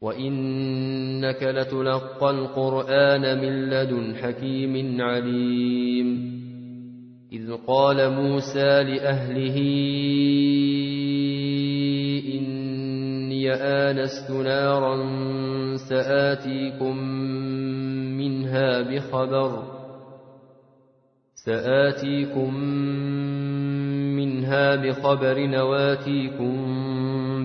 وإنك لتلقى القرآن من لدن حكيم عليم إذ قال موسى لأهله إني آنست نارا سآتيكم منها بخبر سآتيكم منها بخبر نواتيكم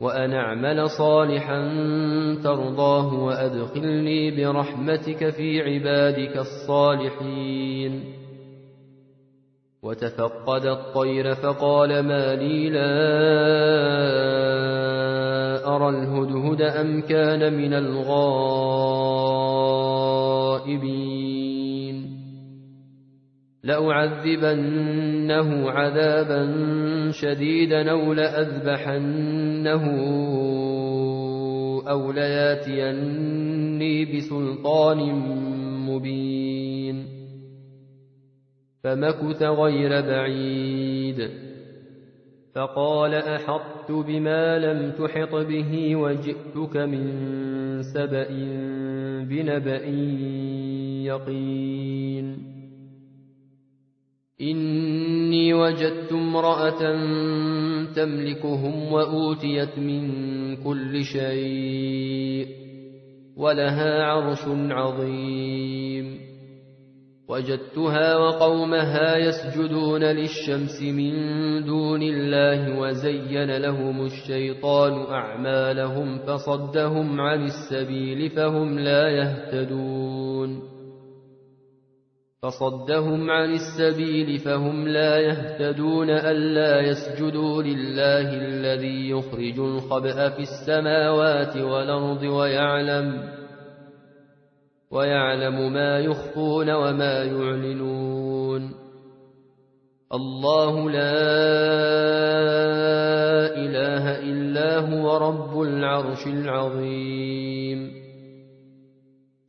وأن أعمل صالحا ترضاه وأدخلني برحمتك في عبادك الصالحين. وتفقد الطير فقال ما لي لا أرى الهدهد أم كان من الغائبين. لأعذبنه عذابا شديدا أو لأذبحنه أو لياتيني بسلطان مبين. فمكث غير بعيد. فقال أحطت بما لم تحط به وجئتك من سبأ بنبأ يقين. إني وجدت امرأة تملكهم وأوتيت من كل شيء ولها عرش عظيم. وجدتها وقومها يسجدون للشمس من دون الله وزين لهم الشيطان أعمالهم فصدهم عن السبيل فهم لا يهتدون. فصدهم عن السبيل فهم لا يهتدون ألا يسجدوا لله الذي يخرج الخبأ في السماوات والأرض ويعلم ويعلم ما يخفون وما يعلنون. الله لا إله إلا هو رب العرش العظيم.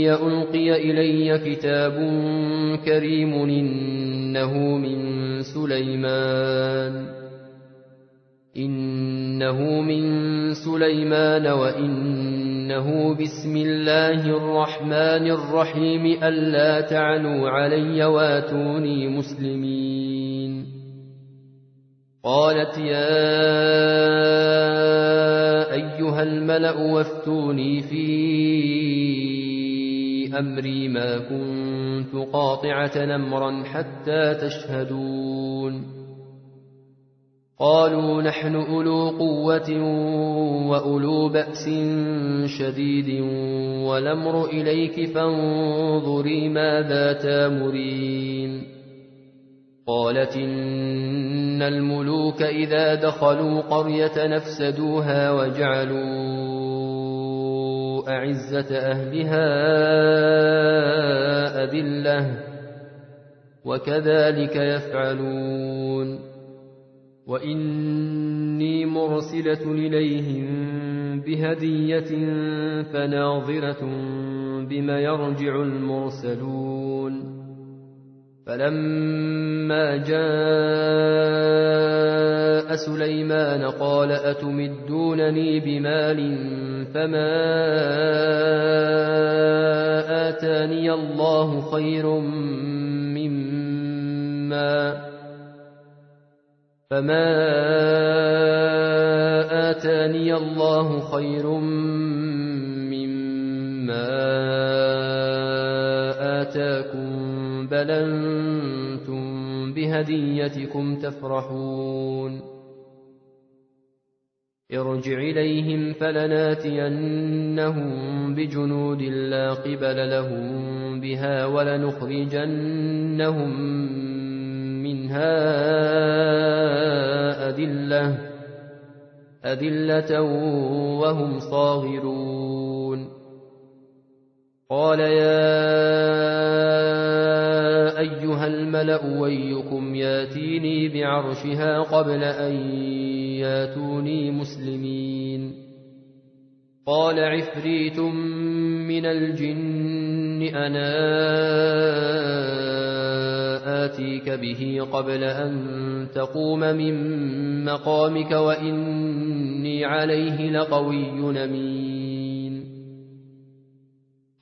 إني ألقي إلي كتاب كريم إنه من سليمان. إنه من سليمان وإنه بسم الله الرحمن الرحيم. ألا تعلوا علي واتوني مسلمين. قالت يا أيها الملأ وافتوني أمري ما كنت قاطعة نمرا حتى تشهدون. قالوا نحن أولو قوة وأولو بأس شديد والأمر إليك فانظري ماذا تامرين. قالت إن الملوك إذا دخلوا قرية نفسدوها وجعلوا أعزة أهلها أذلة وكذلك يفعلون وإني مرسلة إليهم بهدية فناظرة بما يرجع المرسلون فلما جاء سليمان قال أتمدونني بمال فما آتاني الله خير مما فما آتاني الله خير مما آتاكم بل بهديتكم تفرحون. ارجع إليهم فلناتينهم بجنود لا قبل لهم بها ولنخرجنهم منها أذلة أذلة وهم صاغرون. قال يا أيها الملأ ويكم ياتيني بعرشها قبل أن ياتوني مسلمين. قال عفريت من الجن أنا آتيك به قبل أن تقوم من مقامك وإني عليه لقوي نمين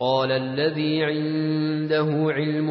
قال الذي عنده علم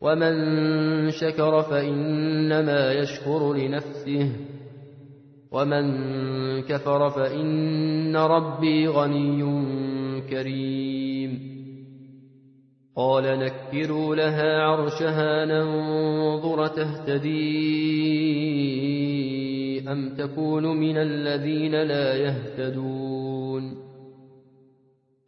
ومن شكر فإنما يشكر لنفسه ومن كفر فإن ربي غني كريم قال نكروا لها عرشها ننظر تهتدي أم تكون من الذين لا يهتدون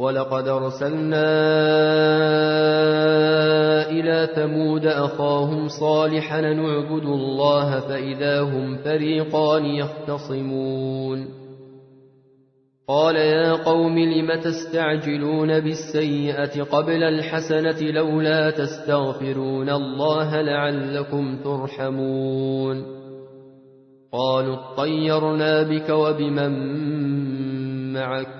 ولقد ارسلنا إلى ثمود أخاهم صالحا نعبد الله فإذا هم فريقان يختصمون قال يا قوم لم تستعجلون بالسيئة قبل الحسنة لولا تستغفرون الله لعلكم ترحمون قالوا اطيرنا بك وبمن معك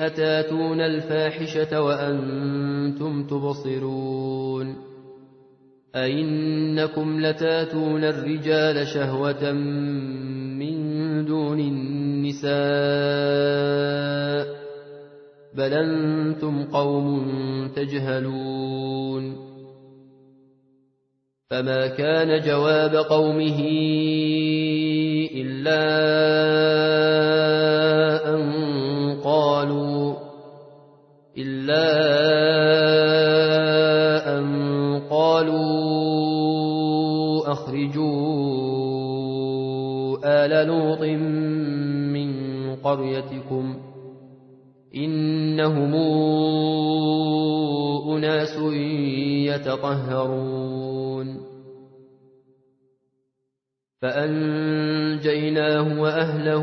أتاتون الفاحشة وأنتم تبصرون أئنكم لتاتون الرجال شهوة من دون النساء بل أنتم قوم تجهلون فما كان جواب قومه إلا أن قالوا أخرجوا آل لوط من قريتكم إنهم أناس يتطهرون فأنجيناه وأهله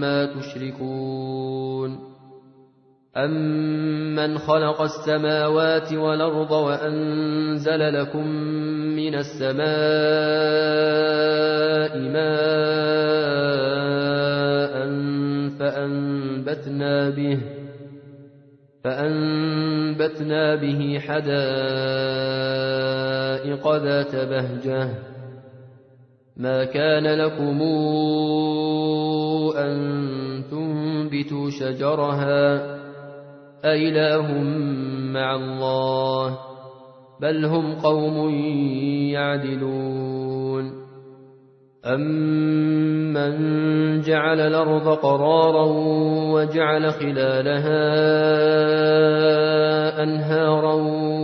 أما تشركون أمن خلق السماوات والأرض وأنزل لكم من السماء ماء فأنبتنا به فأنبتنا به حدائق ذات بهجة ما كان لكم أن تنبتوا شجرها أإله مع الله بل هم قوم يعدلون أمن جعل الأرض قرارا وجعل خلالها أنهارا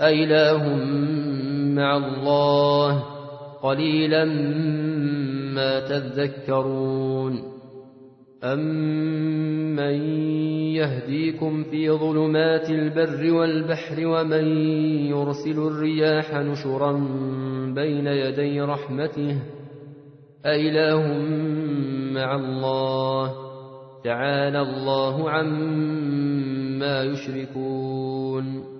أإله مع الله قليلا ما تذكرون أمن يهديكم في ظلمات البر والبحر ومن يرسل الرياح نشرا بين يدي رحمته أإله مع الله تعالى الله عما يشركون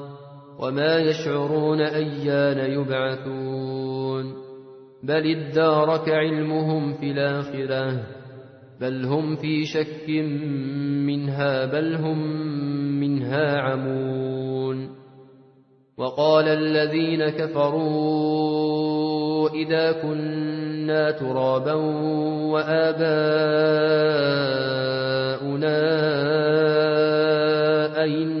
وما يشعرون أيان يبعثون بل ادارك علمهم في الآخرة بل هم في شك منها بل هم منها عمون وقال الذين كفروا إذا كنا ترابا وآباؤنا أئنا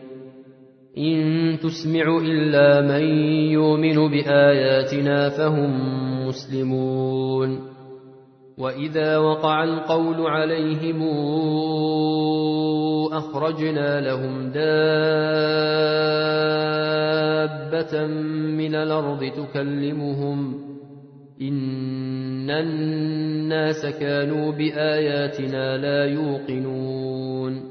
إن تسمع إلا من يؤمن بآياتنا فهم مسلمون وإذا وقع القول عليهم أخرجنا لهم دابة من الأرض تكلمهم إن الناس كانوا بآياتنا لا يوقنون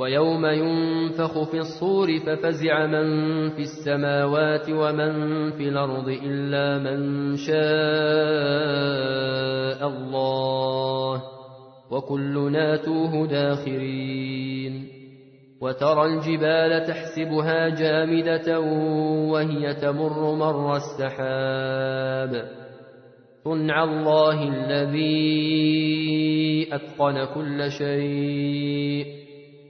ويوم ينفخ في الصور ففزع من في السماوات ومن في الأرض إلا من شاء الله وكلنا توه داخرين وترى الجبال تحسبها جامدة وهي تمر مر السحاب صنع الله الذي أتقن كل شيء